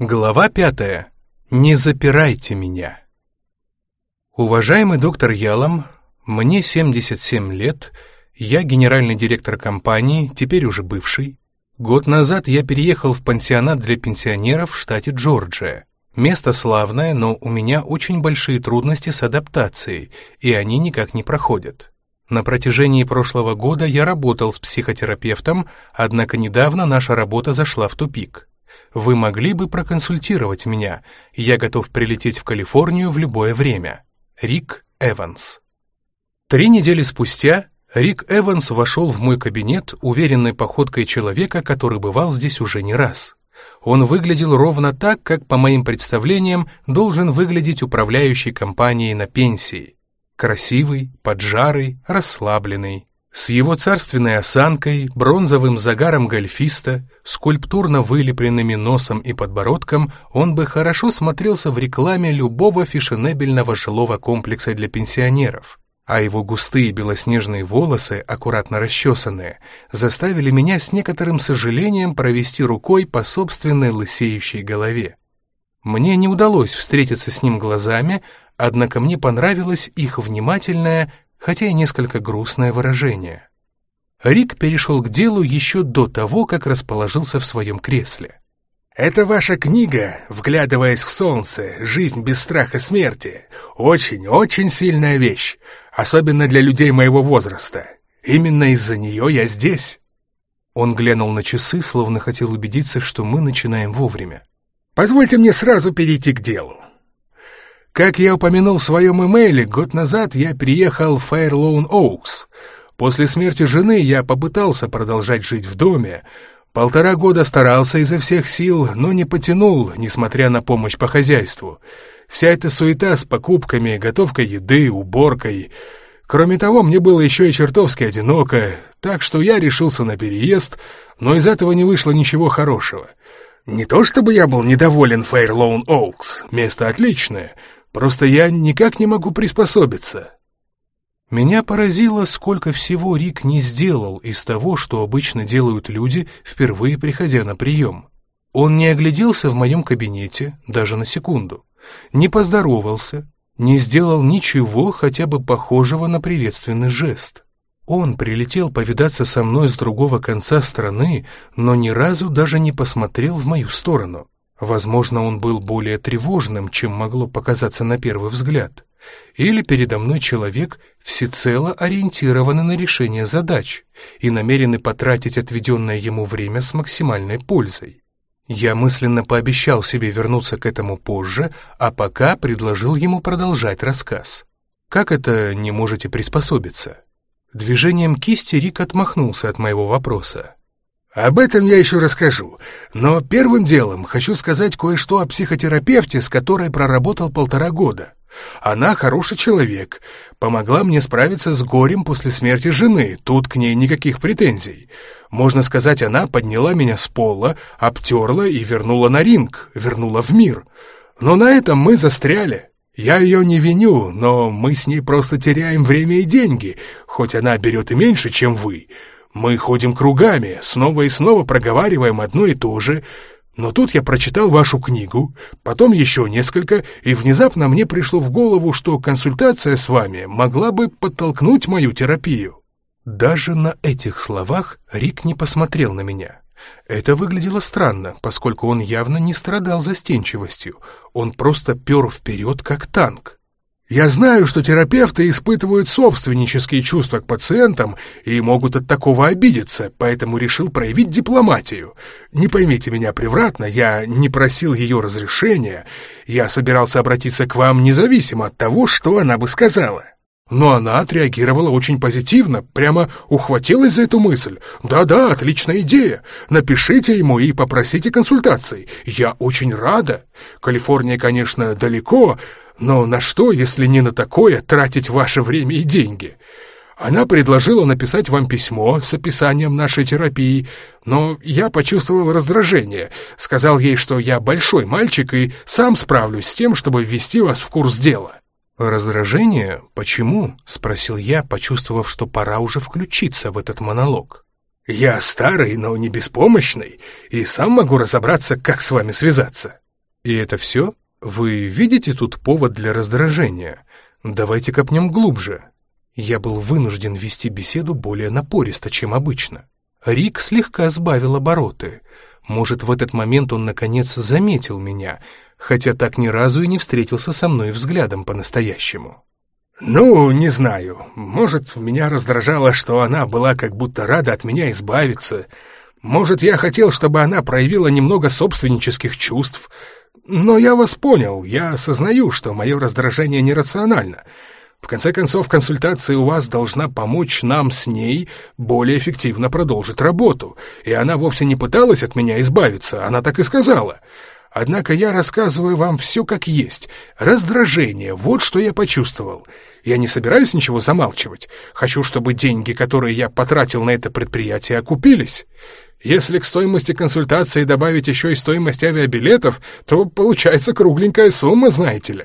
Глава пятая. Не запирайте меня. Уважаемый доктор Ялом, мне 77 лет, я генеральный директор компании, теперь уже бывший. Год назад я переехал в пансионат для пенсионеров в штате Джорджия. Место славное, но у меня очень большие трудности с адаптацией, и они никак не проходят. На протяжении прошлого года я работал с психотерапевтом, однако недавно наша работа зашла в тупик. Вы могли бы проконсультировать меня? Я готов прилететь в Калифорнию в любое время. Рик Эванс. Три недели спустя Рик Эванс вошел в мой кабинет уверенной походкой человека, который бывал здесь уже не раз. Он выглядел ровно так, как, по моим представлениям, должен выглядеть управляющий компанией на пенсии. Красивый, поджарый, расслабленный. С его царственной осанкой, бронзовым загаром гольфиста, скульптурно вылепленными носом и подбородком он бы хорошо смотрелся в рекламе любого фешенебельного жилого комплекса для пенсионеров. А его густые белоснежные волосы, аккуратно расчесанные, заставили меня с некоторым сожалением провести рукой по собственной лысеющей голове. Мне не удалось встретиться с ним глазами, однако мне понравилось их внимательное, хотя и несколько грустное выражение. Рик перешел к делу еще до того, как расположился в своем кресле. «Это ваша книга, вглядываясь в солнце, жизнь без страха смерти. Очень-очень сильная вещь, особенно для людей моего возраста. Именно из-за нее я здесь». Он глянул на часы, словно хотел убедиться, что мы начинаем вовремя. «Позвольте мне сразу перейти к делу. Как я упомянул в своем имейле, год назад я переехал в Фейрлоун Оукс. После смерти жены я попытался продолжать жить в доме. Полтора года старался изо всех сил, но не потянул, несмотря на помощь по хозяйству. Вся эта суета с покупками, готовкой еды, уборкой. Кроме того, мне было еще и чертовски одиноко, так что я решился на переезд, но из этого не вышло ничего хорошего. Не то чтобы я был недоволен Фейрлоун Оукс, место отличное — Просто я никак не могу приспособиться». Меня поразило, сколько всего Рик не сделал из того, что обычно делают люди, впервые приходя на прием. Он не огляделся в моем кабинете даже на секунду, не поздоровался, не сделал ничего хотя бы похожего на приветственный жест. Он прилетел повидаться со мной с другого конца страны, но ни разу даже не посмотрел в мою сторону. Возможно, он был более тревожным, чем могло показаться на первый взгляд. Или передо мной человек, всецело ориентированный на решение задач и намеренный потратить отведенное ему время с максимальной пользой. Я мысленно пообещал себе вернуться к этому позже, а пока предложил ему продолжать рассказ. Как это не можете приспособиться? Движением кисти Рик отмахнулся от моего вопроса. Об этом я еще расскажу, но первым делом хочу сказать кое-что о психотерапевте, с которой проработал полтора года. Она хороший человек, помогла мне справиться с горем после смерти жены, тут к ней никаких претензий. Можно сказать, она подняла меня с пола, обтерла и вернула на ринг, вернула в мир. Но на этом мы застряли. Я ее не виню, но мы с ней просто теряем время и деньги, хоть она берет и меньше, чем вы». Мы ходим кругами, снова и снова проговариваем одно и то же. Но тут я прочитал вашу книгу, потом еще несколько, и внезапно мне пришло в голову, что консультация с вами могла бы подтолкнуть мою терапию. Даже на этих словах Рик не посмотрел на меня. Это выглядело странно, поскольку он явно не страдал застенчивостью, он просто пер вперед, как танк. Я знаю, что терапевты испытывают собственнические чувства к пациентам и могут от такого обидеться, поэтому решил проявить дипломатию. Не поймите меня превратно, я не просил ее разрешения, я собирался обратиться к вам независимо от того, что она бы сказала. Но она отреагировала очень позитивно, прямо ухватилась за эту мысль. «Да-да, отличная идея. Напишите ему и попросите консультаций. Я очень рада. Калифорния, конечно, далеко, но на что, если не на такое, тратить ваше время и деньги? Она предложила написать вам письмо с описанием нашей терапии, но я почувствовал раздражение, сказал ей, что я большой мальчик и сам справлюсь с тем, чтобы ввести вас в курс дела». «Раздражение? Почему?» — спросил я, почувствовав, что пора уже включиться в этот монолог. «Я старый, но не беспомощный, и сам могу разобраться, как с вами связаться». И это все? Вы видите тут повод для раздражения? Давайте копнем глубже. Я был вынужден вести беседу более напористо, чем обычно. Рик слегка сбавил обороты. Может, в этот момент он, наконец, заметил меня, хотя так ни разу и не встретился со мной взглядом по-настоящему. «Ну, не знаю. Может, меня раздражало, что она была как будто рада от меня избавиться. Может, я хотел, чтобы она проявила немного собственнических чувств. Но я вас понял, я осознаю, что мое раздражение нерационально. В конце концов, консультация у вас должна помочь нам с ней более эффективно продолжить работу. И она вовсе не пыталась от меня избавиться, она так и сказала». Однако я рассказываю вам все как есть. Раздражение, вот что я почувствовал. Я не собираюсь ничего замалчивать. Хочу, чтобы деньги, которые я потратил на это предприятие, окупились. Если к стоимости консультации добавить еще и стоимость авиабилетов, то получается кругленькая сумма, знаете ли.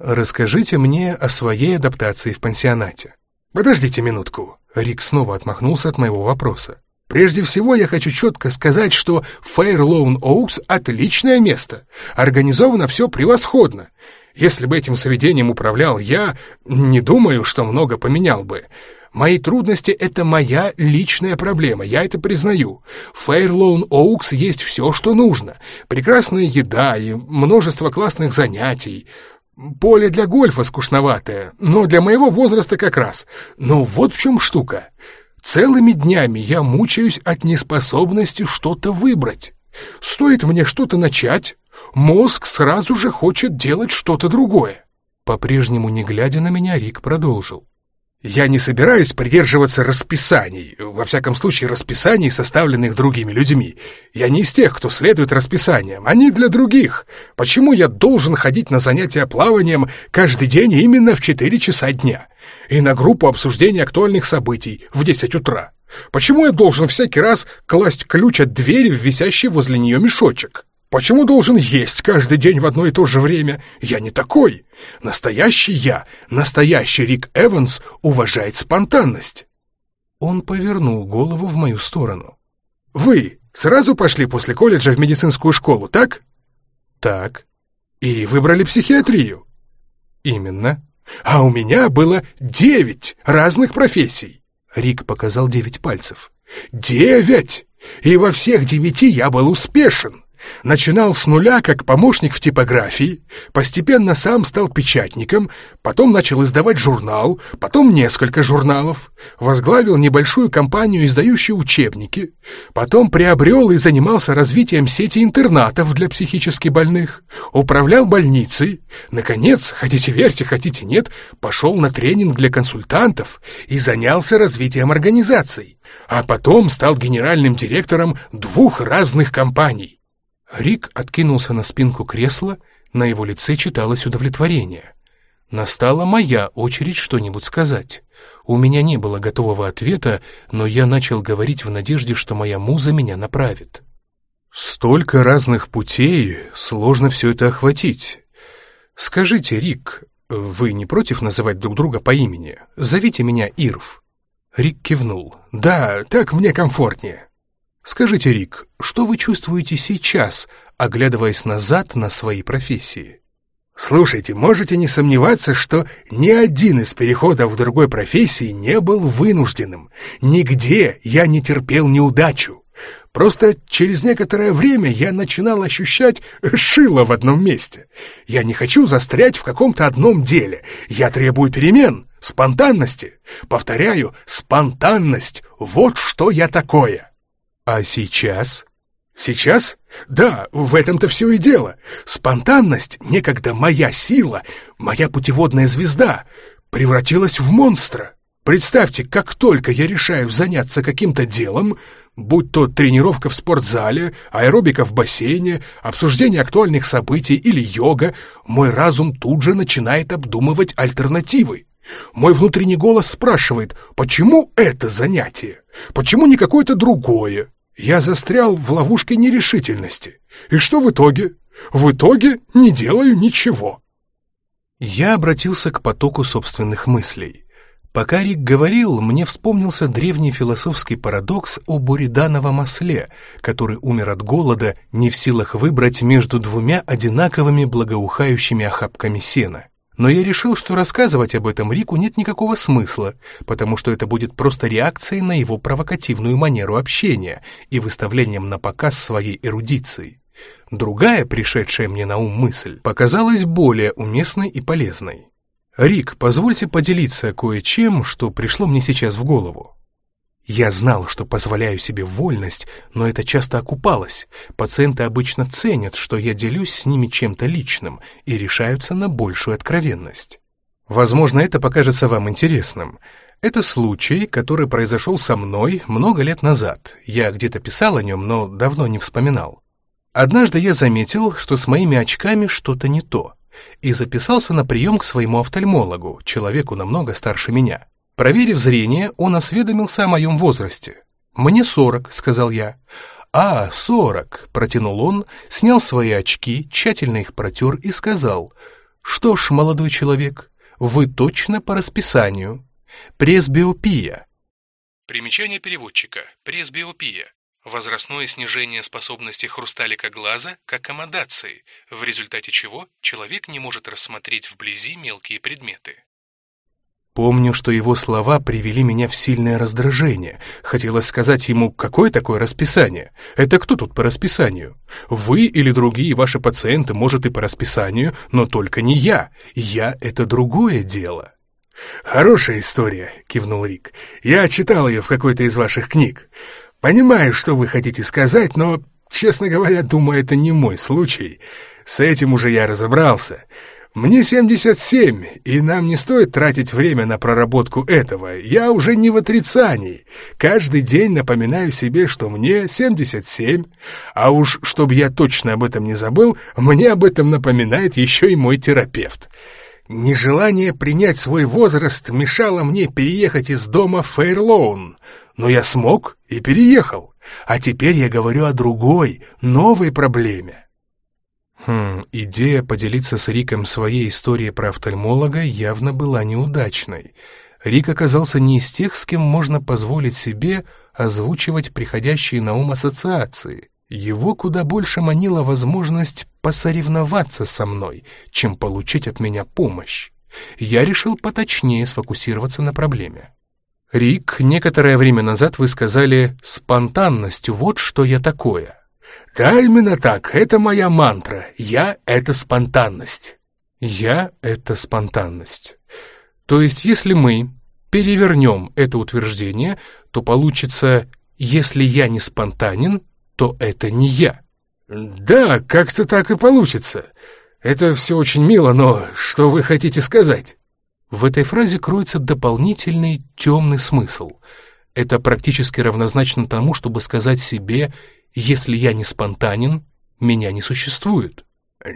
Расскажите мне о своей адаптации в пансионате. Подождите минутку. Рик снова отмахнулся от моего вопроса. Прежде всего, я хочу четко сказать, что Fairlawn Oaks — отличное место. Организовано все превосходно. Если бы этим заведением управлял я, не думаю, что много поменял бы. Мои трудности — это моя личная проблема, я это признаю. В Oaks есть все, что нужно. Прекрасная еда и множество классных занятий. Поле для гольфа скучноватое, но для моего возраста как раз. Но вот в чем штука. Целыми днями я мучаюсь от неспособности что-то выбрать. Стоит мне что-то начать, мозг сразу же хочет делать что-то другое. По-прежнему не глядя на меня, Рик продолжил. Я не собираюсь придерживаться расписаний, во всяком случае расписаний, составленных другими людьми. Я не из тех, кто следует расписаниям, они для других. Почему я должен ходить на занятия плаванием каждый день именно в 4 часа дня? И на группу обсуждения актуальных событий в 10 утра? Почему я должен всякий раз класть ключ от двери в висящий возле нее мешочек? Почему должен есть каждый день в одно и то же время? Я не такой. Настоящий я, настоящий Рик Эванс уважает спонтанность. Он повернул голову в мою сторону. Вы сразу пошли после колледжа в медицинскую школу, так? Так. И выбрали психиатрию? Именно. А у меня было девять разных профессий. Рик показал девять пальцев. Девять! И во всех девяти я был успешен. Начинал с нуля как помощник в типографии, постепенно сам стал печатником, потом начал издавать журнал, потом несколько журналов, возглавил небольшую компанию, издающую учебники, потом приобрел и занимался развитием сети интернатов для психически больных, управлял больницей, наконец, хотите верьте, хотите нет, пошел на тренинг для консультантов и занялся развитием организаций, а потом стал генеральным директором двух разных компаний. Рик откинулся на спинку кресла, на его лице читалось удовлетворение. Настала моя очередь что-нибудь сказать. У меня не было готового ответа, но я начал говорить в надежде, что моя муза меня направит. Столько разных путей, сложно все это охватить. Скажите, Рик, вы не против называть друг друга по имени? Зовите меня Ирв. Рик кивнул. Да, так мне комфортнее. Скажите, Рик, что вы чувствуете сейчас, оглядываясь назад на свои профессии? Слушайте, можете не сомневаться, что ни один из переходов в другой профессии не был вынужденным. Нигде я не терпел неудачу. Просто через некоторое время я начинал ощущать шило в одном месте. Я не хочу застрять в каком-то одном деле. Я требую перемен, спонтанности. Повторяю, спонтанность — вот что я такое. А сейчас? Сейчас? Да, в этом-то все и дело. Спонтанность, некогда моя сила, моя путеводная звезда, превратилась в монстра. Представьте, как только я решаю заняться каким-то делом, будь то тренировка в спортзале, аэробика в бассейне, обсуждение актуальных событий или йога, мой разум тут же начинает обдумывать альтернативы. Мой внутренний голос спрашивает, почему это занятие? Почему не какое-то другое? Я застрял в ловушке нерешительности. И что в итоге? В итоге не делаю ничего. Я обратился к потоку собственных мыслей. Пока Рик говорил, мне вспомнился древний философский парадокс о буридановом осле, который умер от голода, не в силах выбрать между двумя одинаковыми благоухающими охапками сена. Но я решил, что рассказывать об этом Рику нет никакого смысла, потому что это будет просто реакцией на его провокативную манеру общения и выставлением на показ своей эрудиции. Другая, пришедшая мне на ум мысль, показалась более уместной и полезной. «Рик, позвольте поделиться кое-чем, что пришло мне сейчас в голову. Я знал, что позволяю себе вольность, но это часто окупалось. Пациенты обычно ценят, что я делюсь с ними чем-то личным и решаются на большую откровенность. Возможно, это покажется вам интересным. Это случай, который произошел со мной много лет назад. Я где-то писал о нем, но давно не вспоминал. Однажды я заметил, что с моими очками что-то не то и записался на прием к своему офтальмологу, человеку намного старше меня. Проверив зрение, он осведомился о моем возрасте. «Мне сорок», — сказал я. «А, сорок», — протянул он, снял свои очки, тщательно их протер и сказал. «Что ж, молодой человек, вы точно по расписанию. Пресбиопия». Примечание переводчика. Пресбиопия возрастное снижение способности хрусталика глаза к аккомодации, в результате чего человек не может рассмотреть вблизи мелкие предметы. Помню, что его слова привели меня в сильное раздражение. Хотелось сказать ему, какое такое расписание? Это кто тут по расписанию? Вы или другие ваши пациенты, может, и по расписанию, но только не я. Я — это другое дело. «Хорошая история», — кивнул Рик. «Я читал ее в какой-то из ваших книг. Понимаю, что вы хотите сказать, но, честно говоря, думаю, это не мой случай. С этим уже я разобрался. Мне 77, и нам не стоит тратить время на проработку этого. Я уже не в отрицании. Каждый день напоминаю себе, что мне 77. А уж, чтобы я точно об этом не забыл, мне об этом напоминает еще и мой терапевт. Нежелание принять свой возраст мешало мне переехать из дома в Фейрлоун — но я смог и переехал. А теперь я говорю о другой, новой проблеме. Хм, идея поделиться с Риком своей историей про офтальмолога явно была неудачной. Рик оказался не из тех, с кем можно позволить себе озвучивать приходящие на ум ассоциации. Его куда больше манила возможность посоревноваться со мной, чем получить от меня помощь. Я решил поточнее сфокусироваться на проблеме. Рик, некоторое время назад вы сказали «спонтанностью, вот что я такое». Да, именно так, это моя мантра. Я — это спонтанность. Я — это спонтанность. То есть, если мы перевернем это утверждение, то получится «если я не спонтанен, то это не я». Да, как-то так и получится. Это все очень мило, но что вы хотите сказать? В этой фразе кроется дополнительный темный смысл. Это практически равнозначно тому, чтобы сказать себе «если я не спонтанен, меня не существует».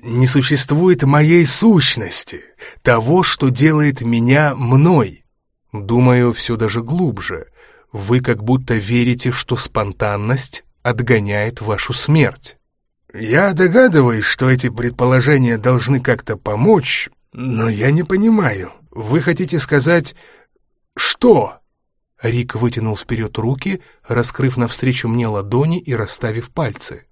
«Не существует моей сущности, того, что делает меня мной». Думаю, все даже глубже. Вы как будто верите, что спонтанность отгоняет вашу смерть. Я догадываюсь, что эти предположения должны как-то помочь, но я не понимаю. Вы хотите сказать... что?» Рик вытянул вперед руки, раскрыв навстречу мне ладони и расставив пальцы.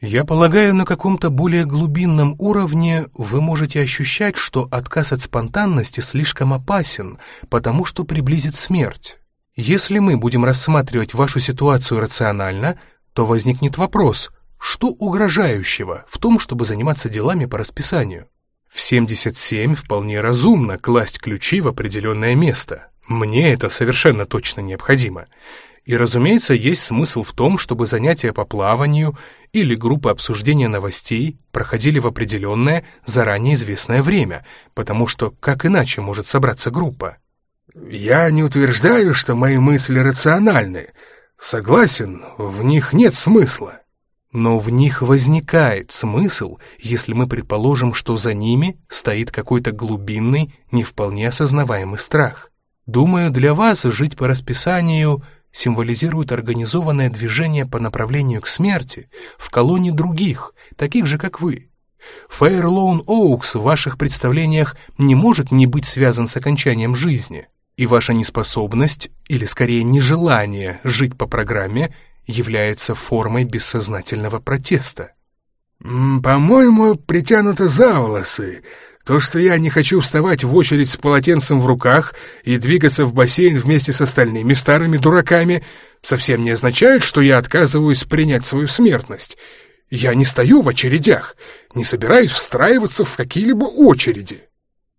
«Я полагаю, на каком-то более глубинном уровне вы можете ощущать, что отказ от спонтанности слишком опасен, потому что приблизит смерть. Если мы будем рассматривать вашу ситуацию рационально, то возникнет вопрос, что угрожающего в том, чтобы заниматься делами по расписанию? В 77 вполне разумно класть ключи в определенное место. Мне это совершенно точно необходимо. И, разумеется, есть смысл в том, чтобы занятия по плаванию или группы обсуждения новостей проходили в определенное, заранее известное время, потому что как иначе может собраться группа? Я не утверждаю, что мои мысли рациональны. Согласен, в них нет смысла. Но в них возникает смысл, если мы предположим, что за ними стоит какой-то глубинный, не вполне осознаваемый страх. Думаю, для вас жить по расписанию символизирует организованное движение по направлению к смерти в колонии других, таких же, как вы. Фейерлоун Оукс в ваших представлениях не может не быть связан с окончанием жизни. И ваша неспособность, или скорее нежелание жить по программе, является формой бессознательного протеста. «По-моему, притянуто за волосы. То, что я не хочу вставать в очередь с полотенцем в руках и двигаться в бассейн вместе с остальными старыми дураками, совсем не означает, что я отказываюсь принять свою смертность. Я не стою в очередях, не собираюсь встраиваться в какие-либо очереди».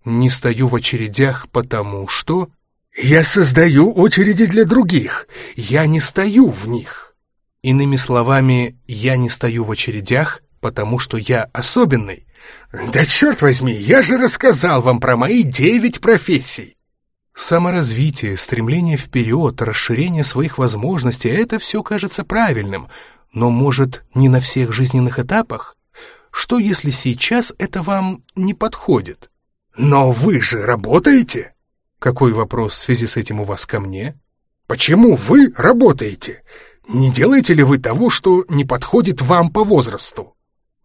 «Не стою в очередях, потому что...» «Я создаю очереди для других, я не стою в них». Иными словами, я не стою в очередях, потому что я особенный. Да черт возьми, я же рассказал вам про мои девять профессий. Саморазвитие, стремление вперед, расширение своих возможностей — это все кажется правильным, но, может, не на всех жизненных этапах? Что, если сейчас это вам не подходит? Но вы же работаете? Какой вопрос в связи с этим у вас ко мне? Почему вы работаете? Не делаете ли вы того, что не подходит вам по возрасту?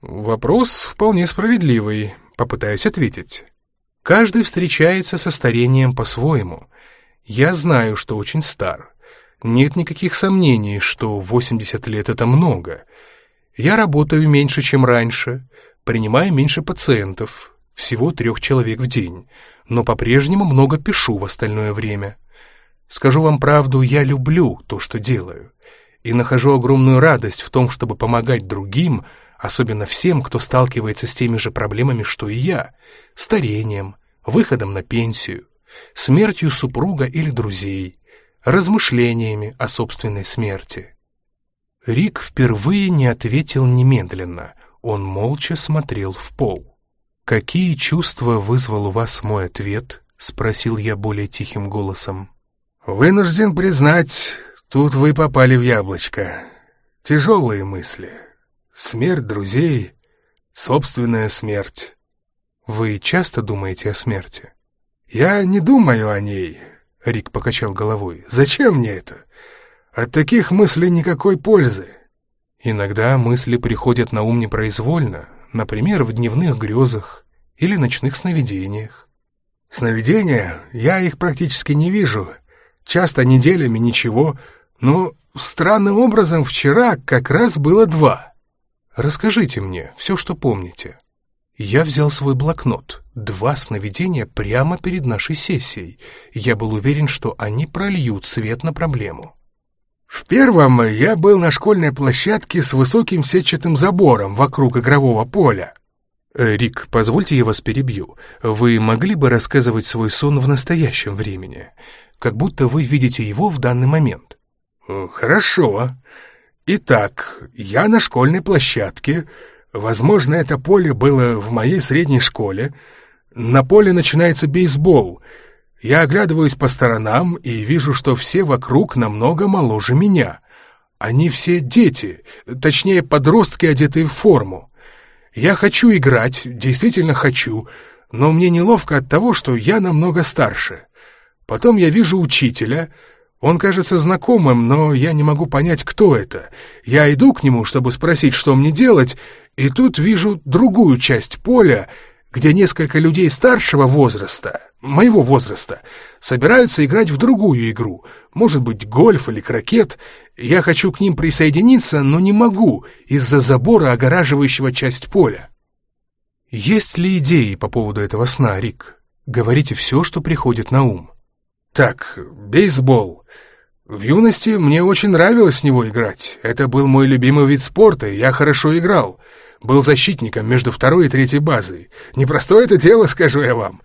Вопрос вполне справедливый, попытаюсь ответить. Каждый встречается со старением по-своему. Я знаю, что очень стар. Нет никаких сомнений, что 80 лет — это много. Я работаю меньше, чем раньше, принимаю меньше пациентов, всего трех человек в день, но по-прежнему много пишу в остальное время. Скажу вам правду, я люблю то, что делаю, и нахожу огромную радость в том, чтобы помогать другим — особенно всем, кто сталкивается с теми же проблемами, что и я, старением, выходом на пенсию, смертью супруга или друзей, размышлениями о собственной смерти. Рик впервые не ответил немедленно, он молча смотрел в пол. «Какие чувства вызвал у вас мой ответ?» — спросил я более тихим голосом. «Вынужден признать, тут вы попали в яблочко. Тяжелые мысли». Смерть друзей, собственная смерть. Вы часто думаете о смерти? Я не думаю о ней, Рик покачал головой. Зачем мне это? От таких мыслей никакой пользы. Иногда мысли приходят на ум непроизвольно, например, в дневных грезах или ночных сновидениях. Сновидения? Я их практически не вижу. Часто неделями ничего, но странным образом вчера как раз было два. Расскажите мне все, что помните. Я взял свой блокнот. Два сновидения прямо перед нашей сессией. Я был уверен, что они прольют свет на проблему. В первом я был на школьной площадке с высоким сетчатым забором вокруг игрового поля. Э, Рик, позвольте я вас перебью. Вы могли бы рассказывать свой сон в настоящем времени, как будто вы видите его в данный момент? Хорошо. Итак, я на школьной площадке. Возможно, это поле было в моей средней школе. На поле начинается бейсбол. Я оглядываюсь по сторонам и вижу, что все вокруг намного моложе меня. Они все дети, точнее, подростки, одетые в форму. Я хочу играть, действительно хочу, но мне неловко от того, что я намного старше. Потом я вижу учителя — он кажется знакомым, но я не могу понять, кто это. Я иду к нему, чтобы спросить, что мне делать, и тут вижу другую часть поля, где несколько людей старшего возраста, моего возраста, собираются играть в другую игру, может быть, гольф или крокет. Я хочу к ним присоединиться, но не могу из-за забора, огораживающего часть поля. Есть ли идеи по поводу этого сна, Рик? Говорите все, что приходит на ум. Так, бейсбол. В юности мне очень нравилось в него играть. Это был мой любимый вид спорта, и я хорошо играл. Был защитником между второй и третьей базой. Непростое это дело, скажу я вам.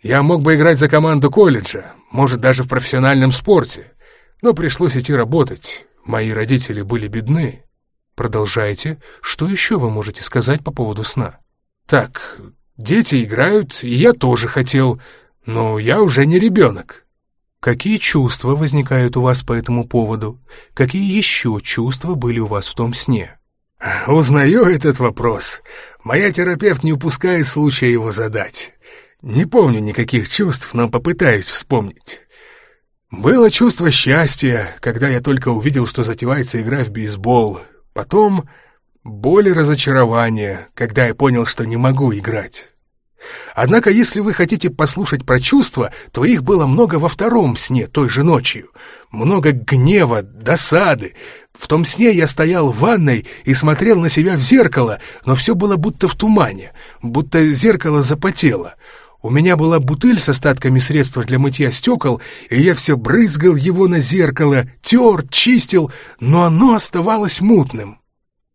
Я мог бы играть за команду колледжа, может, даже в профессиональном спорте. Но пришлось идти работать. Мои родители были бедны. Продолжайте. Что еще вы можете сказать по поводу сна? Так, дети играют, и я тоже хотел, но я уже не ребенок. Какие чувства возникают у вас по этому поводу? Какие еще чувства были у вас в том сне? Узнаю этот вопрос. Моя терапевт не упускает случая его задать. Не помню никаких чувств, но попытаюсь вспомнить. Было чувство счастья, когда я только увидел, что затевается игра в бейсбол. Потом боль и разочарование, когда я понял, что не могу играть. Однако, если вы хотите послушать про чувства, то их было много во втором сне той же ночью. Много гнева, досады. В том сне я стоял в ванной и смотрел на себя в зеркало, но все было будто в тумане, будто зеркало запотело. У меня была бутыль с остатками средства для мытья стекол, и я все брызгал его на зеркало, тер, чистил, но оно оставалось мутным.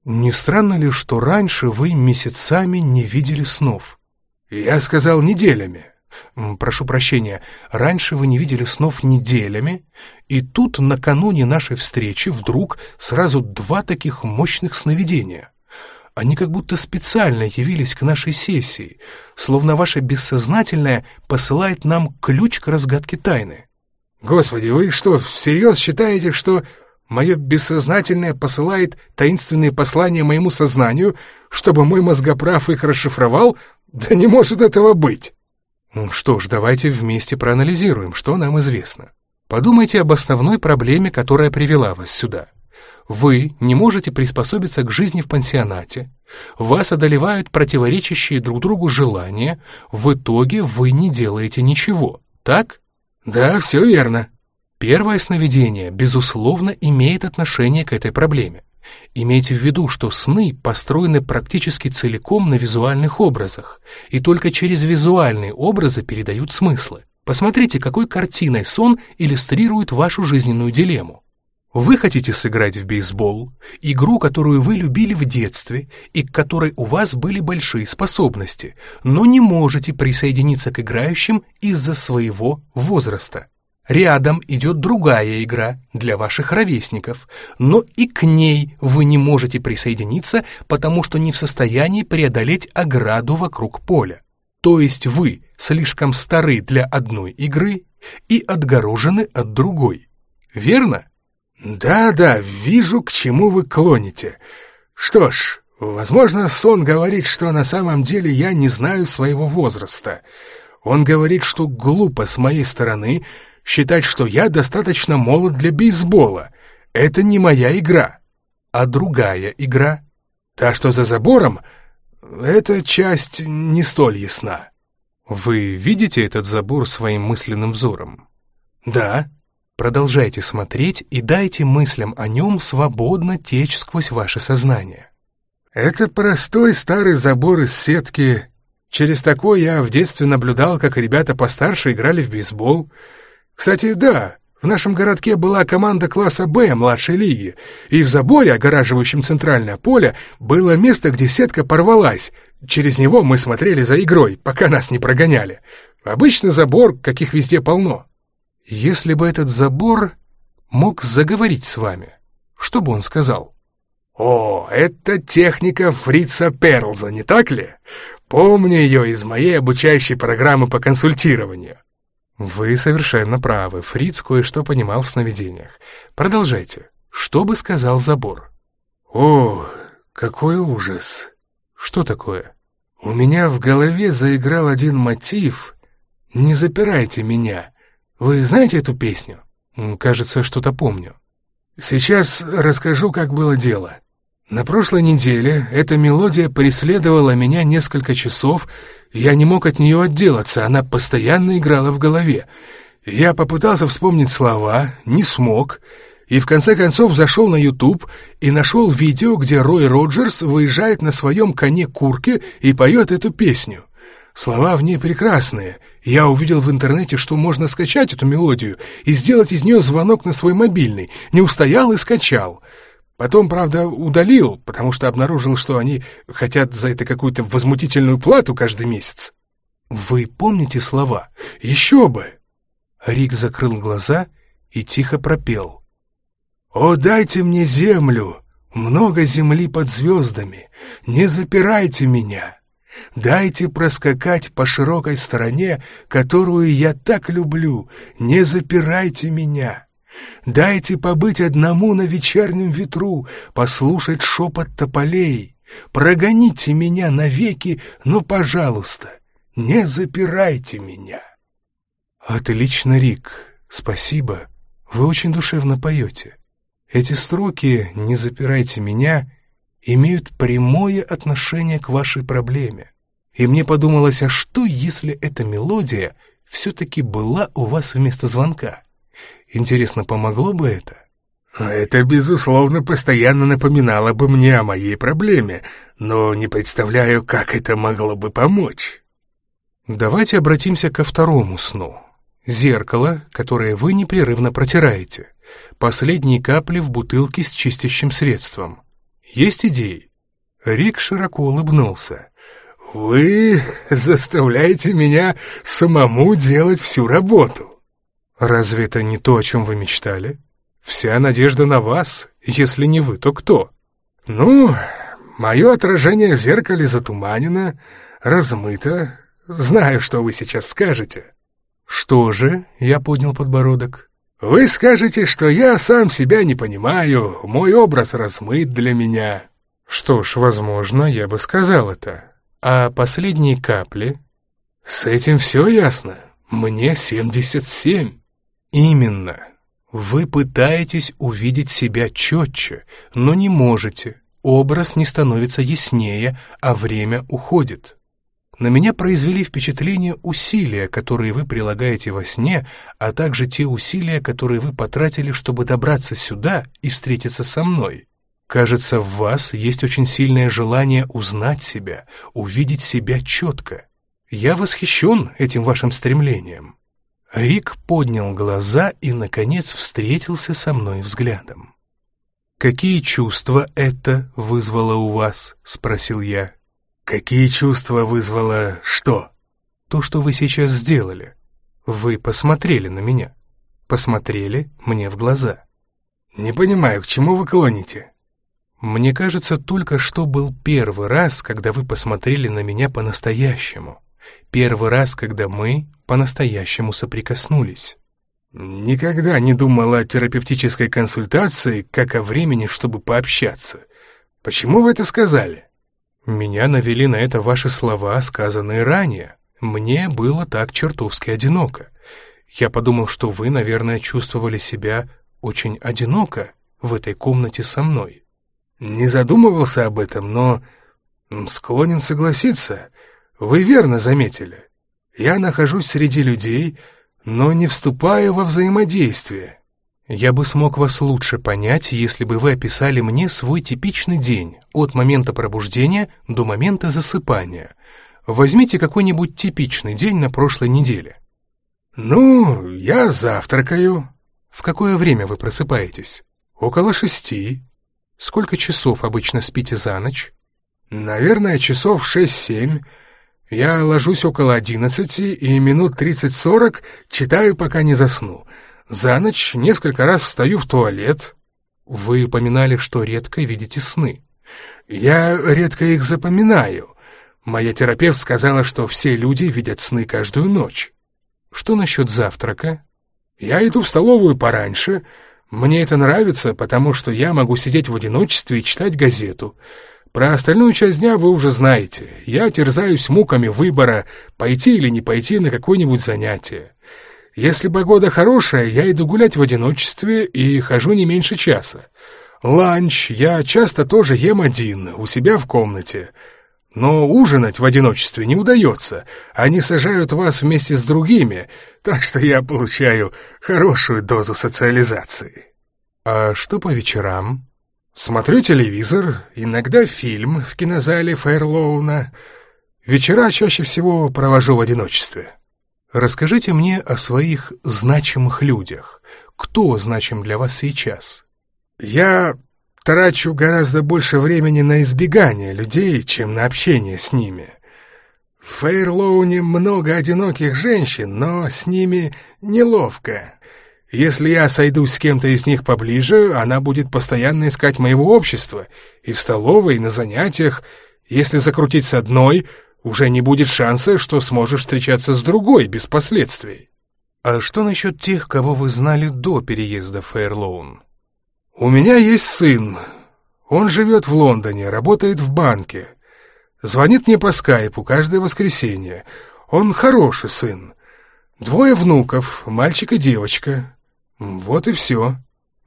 Не странно ли, что раньше вы месяцами не видели снов? Я сказал неделями. Прошу прощения, раньше вы не видели снов неделями, и тут накануне нашей встречи вдруг сразу два таких мощных сновидения. Они как будто специально явились к нашей сессии, словно ваше бессознательное посылает нам ключ к разгадке тайны. Господи, вы что, всерьез считаете, что мое бессознательное посылает таинственные послания моему сознанию, чтобы мой мозгоправ их расшифровал, да не может этого быть. Ну что ж, давайте вместе проанализируем, что нам известно. Подумайте об основной проблеме, которая привела вас сюда. Вы не можете приспособиться к жизни в пансионате, вас одолевают противоречащие друг другу желания, в итоге вы не делаете ничего, так? Да, все верно. Первое сновидение, безусловно, имеет отношение к этой проблеме. Имейте в виду, что сны построены практически целиком на визуальных образах, и только через визуальные образы передают смыслы. Посмотрите, какой картиной сон иллюстрирует вашу жизненную дилемму. Вы хотите сыграть в бейсбол, игру, которую вы любили в детстве и к которой у вас были большие способности, но не можете присоединиться к играющим из-за своего возраста. Рядом идет другая игра для ваших ровесников, но и к ней вы не можете присоединиться, потому что не в состоянии преодолеть ограду вокруг поля. То есть вы слишком стары для одной игры и отгорожены от другой. Верно? Да-да, вижу, к чему вы клоните. Что ж, возможно, сон говорит, что на самом деле я не знаю своего возраста. Он говорит, что глупо с моей стороны считать, что я достаточно молод для бейсбола. Это не моя игра. А другая игра, та, что за забором, эта часть не столь ясна. Вы видите этот забор своим мысленным взором? Да. Продолжайте смотреть и дайте мыслям о нем свободно течь сквозь ваше сознание. Это простой старый забор из сетки. Через такой я в детстве наблюдал, как ребята постарше играли в бейсбол — кстати, да, в нашем городке была команда класса «Б» младшей лиги, и в заборе, огораживающем центральное поле, было место, где сетка порвалась. Через него мы смотрели за игрой, пока нас не прогоняли. Обычно забор, каких везде полно. Если бы этот забор мог заговорить с вами, что бы он сказал? «О, это техника Фрица Перлза, не так ли? Помню ее из моей обучающей программы по консультированию». «Вы совершенно правы. Фриц кое-что понимал в сновидениях. Продолжайте. Что бы сказал забор?» «О, какой ужас!» «Что такое?» «У меня в голове заиграл один мотив. Не запирайте меня. Вы знаете эту песню?» «Кажется, что-то помню». «Сейчас расскажу, как было дело. На прошлой неделе эта мелодия преследовала меня несколько часов, я не мог от нее отделаться, она постоянно играла в голове. Я попытался вспомнить слова, не смог, и в конце концов зашел на YouTube и нашел видео, где Рой Роджерс выезжает на своем коне-курке и поет эту песню. Слова в ней прекрасные. Я увидел в интернете, что можно скачать эту мелодию и сделать из нее звонок на свой мобильный. Не устоял и скачал. Потом, правда, удалил, потому что обнаружил, что они хотят за это какую-то возмутительную плату каждый месяц. Вы помните слова? Еще бы! Рик закрыл глаза и тихо пропел. «О, дайте мне землю, много земли под звездами, не запирайте меня. Дайте проскакать по широкой стороне, которую я так люблю, не запирайте меня». Дайте побыть одному на вечернем ветру, послушать шепот тополей. Прогоните меня навеки, но, пожалуйста, не запирайте меня. Отлично, Рик, спасибо. Вы очень душевно поете. Эти строки «Не запирайте меня» имеют прямое отношение к вашей проблеме. И мне подумалось, а что, если эта мелодия все-таки была у вас вместо звонка? Интересно, помогло бы это? Это, безусловно, постоянно напоминало бы мне о моей проблеме, но не представляю, как это могло бы помочь. Давайте обратимся ко второму сну. Зеркало, которое вы непрерывно протираете. Последние капли в бутылке с чистящим средством. Есть идеи? Рик широко улыбнулся. «Вы заставляете меня самому делать всю работу». «Разве это не то, о чем вы мечтали? Вся надежда на вас. Если не вы, то кто?» «Ну, мое отражение в зеркале затуманено, размыто. Знаю, что вы сейчас скажете». «Что же?» — я поднял подбородок. «Вы скажете, что я сам себя не понимаю, мой образ размыт для меня». «Что ж, возможно, я бы сказал это. А последние капли?» «С этим все ясно. Мне семьдесят семь». «Именно. Вы пытаетесь увидеть себя четче, но не можете. Образ не становится яснее, а время уходит. На меня произвели впечатление усилия, которые вы прилагаете во сне, а также те усилия, которые вы потратили, чтобы добраться сюда и встретиться со мной. Кажется, в вас есть очень сильное желание узнать себя, увидеть себя четко. Я восхищен этим вашим стремлением. Рик поднял глаза и, наконец, встретился со мной взглядом. «Какие чувства это вызвало у вас?» — спросил я. «Какие чувства вызвало что?» «То, что вы сейчас сделали. Вы посмотрели на меня. Посмотрели мне в глаза». «Не понимаю, к чему вы клоните?» «Мне кажется, только что был первый раз, когда вы посмотрели на меня по-настоящему. Первый раз, когда мы по-настоящему соприкоснулись». «Никогда не думал о терапевтической консультации, как о времени, чтобы пообщаться. Почему вы это сказали?» Меня навели на это ваши слова, сказанные ранее. Мне было так чертовски одиноко. Я подумал, что вы, наверное, чувствовали себя очень одиноко в этой комнате со мной. Не задумывался об этом, но склонен согласиться. Вы верно заметили. Я нахожусь среди людей, но не вступаю во взаимодействие. Я бы смог вас лучше понять, если бы вы описали мне свой типичный день, от момента пробуждения до момента засыпания. Возьмите какой-нибудь типичный день на прошлой неделе. Ну, я завтракаю. В какое время вы просыпаетесь? Около шести. Сколько часов обычно спите за ночь? Наверное, часов шесть-семь. Я ложусь около одиннадцати и минут тридцать-сорок читаю, пока не засну. За ночь несколько раз встаю в туалет. Вы упоминали, что редко видите сны. Я редко их запоминаю. Моя терапевт сказала, что все люди видят сны каждую ночь. Что насчет завтрака? Я иду в столовую пораньше. Мне это нравится, потому что я могу сидеть в одиночестве и читать газету. Про остальную часть дня вы уже знаете. Я терзаюсь муками выбора, пойти или не пойти на какое-нибудь занятие. Если погода хорошая, я иду гулять в одиночестве и хожу не меньше часа. Ланч я часто тоже ем один, у себя в комнате. Но ужинать в одиночестве не удается. Они сажают вас вместе с другими, так что я получаю хорошую дозу социализации. А что по вечерам? Смотрю телевизор, иногда фильм в кинозале Фейрлоуна. Вечера чаще всего провожу в одиночестве. Расскажите мне о своих значимых людях. Кто значим для вас сейчас? Я трачу гораздо больше времени на избегание людей, чем на общение с ними. В Фейрлоуне много одиноких женщин, но с ними неловко. Если я сойдусь с кем-то из них поближе, она будет постоянно искать моего общества, и в столовой, и на занятиях. Если закрутить с одной, уже не будет шанса, что сможешь встречаться с другой без последствий. А что насчет тех, кого вы знали до переезда в Фейрлоун? У меня есть сын. Он живет в Лондоне, работает в банке. Звонит мне по скайпу каждое воскресенье. Он хороший сын. Двое внуков, мальчик и девочка. Вот и все.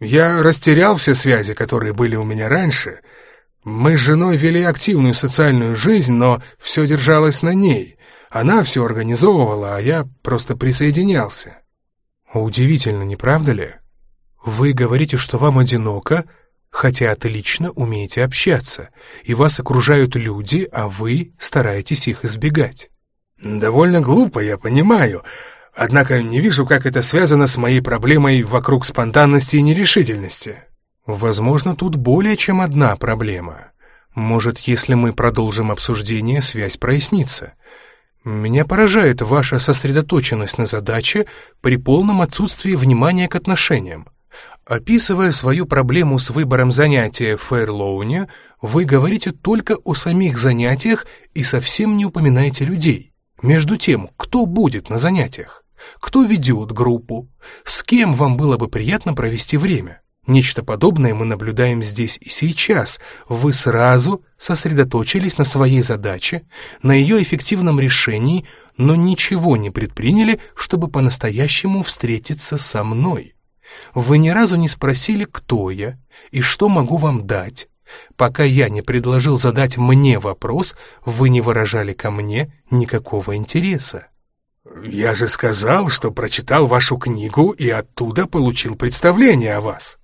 Я растерял все связи, которые были у меня раньше. Мы с женой вели активную социальную жизнь, но все держалось на ней. Она все организовывала, а я просто присоединялся. Удивительно, не правда ли? Вы говорите, что вам одиноко, хотя отлично умеете общаться, и вас окружают люди, а вы стараетесь их избегать. Довольно глупо, я понимаю, однако не вижу, как это связано с моей проблемой вокруг спонтанности и нерешительности. Возможно, тут более чем одна проблема. Может, если мы продолжим обсуждение, связь прояснится. Меня поражает ваша сосредоточенность на задаче при полном отсутствии внимания к отношениям. Описывая свою проблему с выбором занятия в Фэрлоуне, вы говорите только о самих занятиях и совсем не упоминаете людей. Между тем, кто будет на занятиях? Кто ведет группу? С кем вам было бы приятно провести время? Нечто подобное мы наблюдаем здесь и сейчас. Вы сразу сосредоточились на своей задаче, на ее эффективном решении, но ничего не предприняли, чтобы по-настоящему встретиться со мной. Вы ни разу не спросили, кто я и что могу вам дать. Пока я не предложил задать мне вопрос, вы не выражали ко мне никакого интереса. «Я же сказал, что прочитал вашу книгу и оттуда получил представление о вас».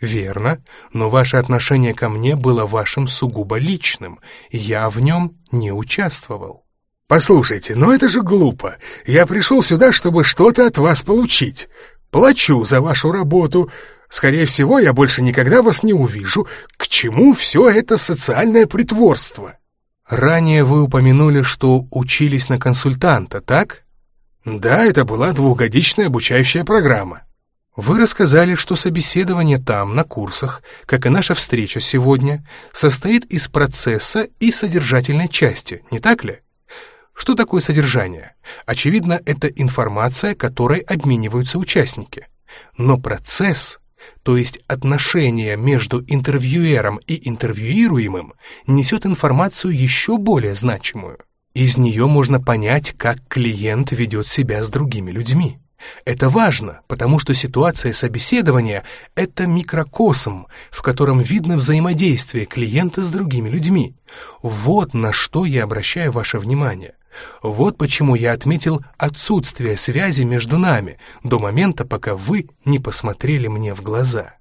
«Верно, но ваше отношение ко мне было вашим сугубо личным. Я в нем не участвовал». «Послушайте, но это же глупо. Я пришел сюда, чтобы что-то от вас получить. Плачу за вашу работу. Скорее всего, я больше никогда вас не увижу. К чему все это социальное притворство?» «Ранее вы упомянули, что учились на консультанта, так?» «Да, это была двухгодичная обучающая программа». Вы рассказали, что собеседование там, на курсах, как и наша встреча сегодня, состоит из процесса и содержательной части, не так ли? Что такое содержание? Очевидно, это информация, которой обмениваются участники. Но процесс, то есть отношение между интервьюером и интервьюируемым, несет информацию еще более значимую. Из нее можно понять, как клиент ведет себя с другими людьми. Это важно, потому что ситуация собеседования — это микрокосм, в котором видно взаимодействие клиента с другими людьми. Вот на что я обращаю ваше внимание. Вот почему я отметил отсутствие связи между нами до момента, пока вы не посмотрели мне в глаза.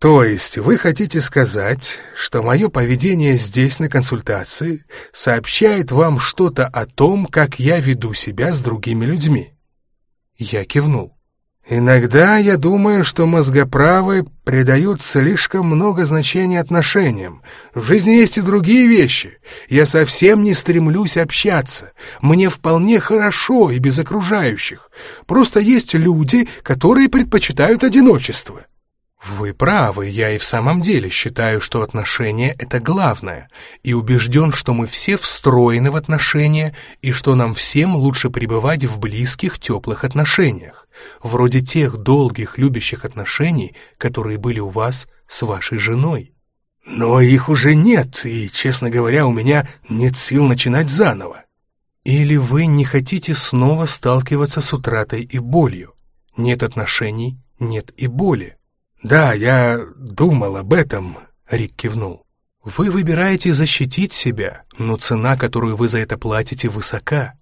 То есть вы хотите сказать, что мое поведение здесь на консультации сообщает вам что-то о том, как я веду себя с другими людьми? Я кивнул. Иногда я думаю, что мозгоправы придают слишком много значения отношениям. В жизни есть и другие вещи. Я совсем не стремлюсь общаться. Мне вполне хорошо и без окружающих. Просто есть люди, которые предпочитают одиночество. Вы правы, я и в самом деле считаю, что отношения — это главное, и убежден, что мы все встроены в отношения, и что нам всем лучше пребывать в близких, теплых отношениях, вроде тех долгих, любящих отношений, которые были у вас с вашей женой. Но их уже нет, и, честно говоря, у меня нет сил начинать заново. Или вы не хотите снова сталкиваться с утратой и болью? Нет отношений, нет и боли. «Да, я думал об этом», — Рик кивнул. «Вы выбираете защитить себя, но цена, которую вы за это платите, высока.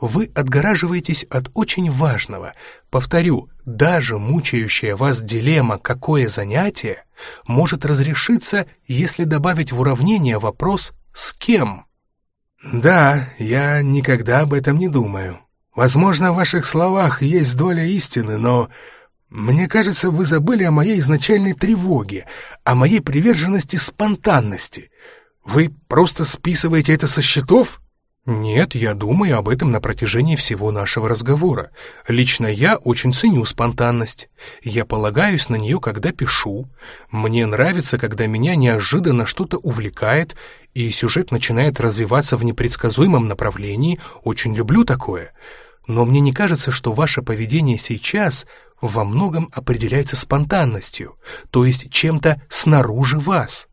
Вы отгораживаетесь от очень важного. Повторю, даже мучающая вас дилемма «какое занятие» может разрешиться, если добавить в уравнение вопрос «с кем?». «Да, я никогда об этом не думаю. Возможно, в ваших словах есть доля истины, но мне кажется, вы забыли о моей изначальной тревоге, о моей приверженности спонтанности. Вы просто списываете это со счетов? Нет, я думаю об этом на протяжении всего нашего разговора. Лично я очень ценю спонтанность. Я полагаюсь на нее, когда пишу. Мне нравится, когда меня неожиданно что-то увлекает, и сюжет начинает развиваться в непредсказуемом направлении. Очень люблю такое. Но мне не кажется, что ваше поведение сейчас во многом определяется спонтанностью, то есть чем-то снаружи вас.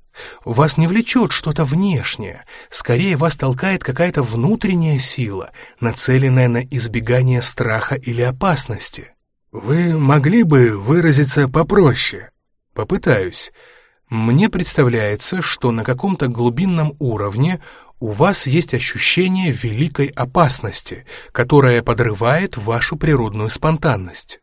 Вас не влечет что-то внешнее, скорее вас толкает какая-то внутренняя сила, нацеленная на избегание страха или опасности. Вы могли бы выразиться попроще? Попытаюсь. Мне представляется, что на каком-то глубинном уровне у вас есть ощущение великой опасности, которая подрывает вашу природную спонтанность.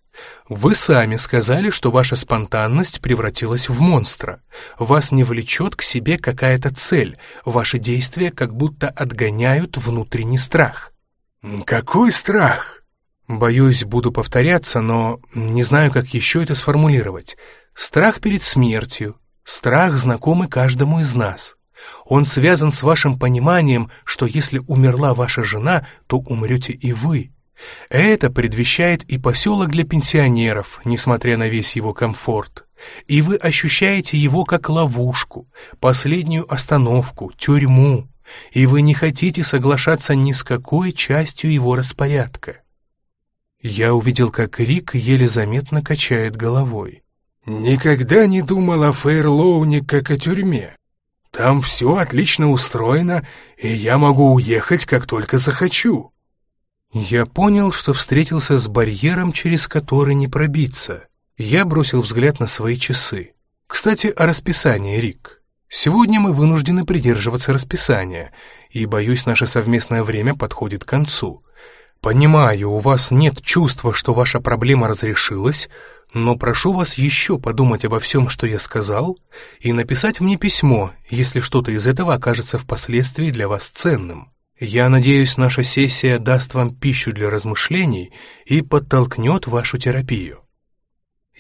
Вы сами сказали, что ваша спонтанность превратилась в монстра. Вас не влечет к себе какая-то цель, ваши действия как будто отгоняют внутренний страх. Какой страх? Боюсь, буду повторяться, но не знаю, как еще это сформулировать. Страх перед смертью, Страх знакомый каждому из нас. Он связан с вашим пониманием, что если умерла ваша жена, то умрете и вы. Это предвещает и поселок для пенсионеров, несмотря на весь его комфорт. И вы ощущаете его как ловушку, последнюю остановку, тюрьму. И вы не хотите соглашаться ни с какой частью его распорядка. Я увидел, как Рик еле заметно качает головой. Никогда не думал о Фейрлоуне как о тюрьме. Там все отлично устроено, и я могу уехать, как только захочу. Я понял, что встретился с барьером, через который не пробиться. Я бросил взгляд на свои часы. Кстати, о расписании, Рик. Сегодня мы вынуждены придерживаться расписания, и, боюсь, наше совместное время подходит к концу. Понимаю, у вас нет чувства, что ваша проблема разрешилась, но прошу вас еще подумать обо всем, что я сказал, и написать мне письмо, если что-то из этого окажется впоследствии для вас ценным. Я надеюсь, наша сессия даст вам пищу для размышлений и подтолкнет вашу терапию.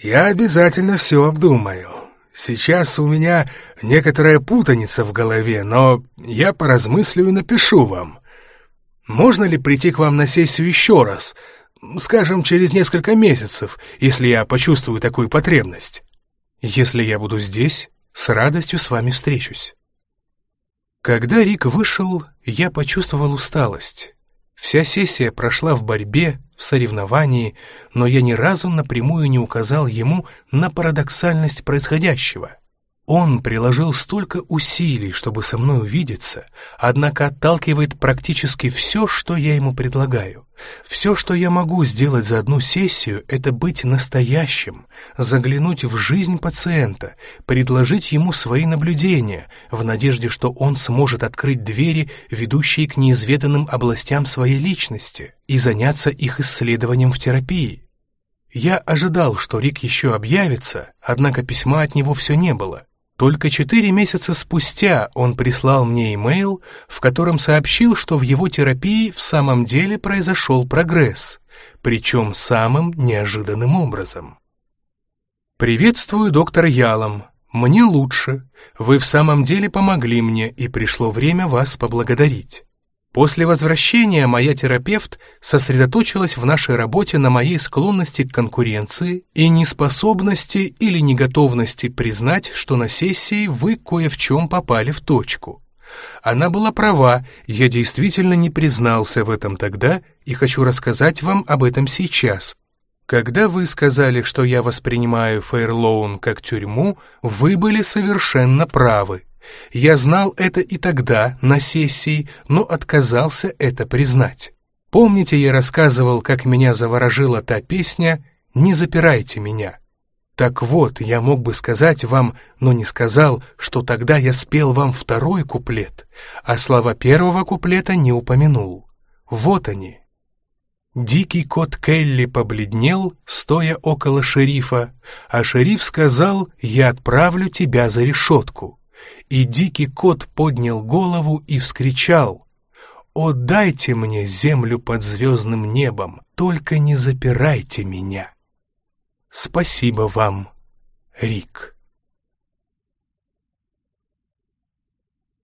Я обязательно все обдумаю. Сейчас у меня некоторая путаница в голове, но я поразмыслю и напишу вам. Можно ли прийти к вам на сессию еще раз — Скажем, через несколько месяцев, если я почувствую такую потребность. Если я буду здесь, с радостью с вами встречусь. Когда Рик вышел, я почувствовал усталость. Вся сессия прошла в борьбе, в соревновании, но я ни разу напрямую не указал ему на парадоксальность происходящего. Он приложил столько усилий, чтобы со мной увидеться, однако отталкивает практически все, что я ему предлагаю. Все, что я могу сделать за одну сессию, это быть настоящим, заглянуть в жизнь пациента, предложить ему свои наблюдения, в надежде, что он сможет открыть двери, ведущие к неизведанным областям своей личности, и заняться их исследованием в терапии. Я ожидал, что Рик еще объявится, однако письма от него все не было. Только четыре месяца спустя он прислал мне имейл, в котором сообщил, что в его терапии в самом деле произошел прогресс, причем самым неожиданным образом. «Приветствую, доктор Ялом. Мне лучше. Вы в самом деле помогли мне, и пришло время вас поблагодарить. После возвращения моя терапевт сосредоточилась в нашей работе на моей склонности к конкуренции и неспособности или неготовности признать, что на сессии вы кое в чем попали в точку. Она была права, я действительно не признался в этом тогда и хочу рассказать вам об этом сейчас. Когда вы сказали, что я воспринимаю Фейрлоун как тюрьму, вы были совершенно правы. Я знал это и тогда, на сессии, но отказался это признать. Помните, я рассказывал, как меня заворожила та песня «Не запирайте меня». Так вот, я мог бы сказать вам, но не сказал, что тогда я спел вам второй куплет, а слова первого куплета не упомянул. Вот они. Дикий кот Келли побледнел, стоя около шерифа, а шериф сказал «Я отправлю тебя за решетку» и дикий кот поднял голову и вскричал «О, дайте мне землю под звездным небом, только не запирайте меня!» Спасибо вам, Рик.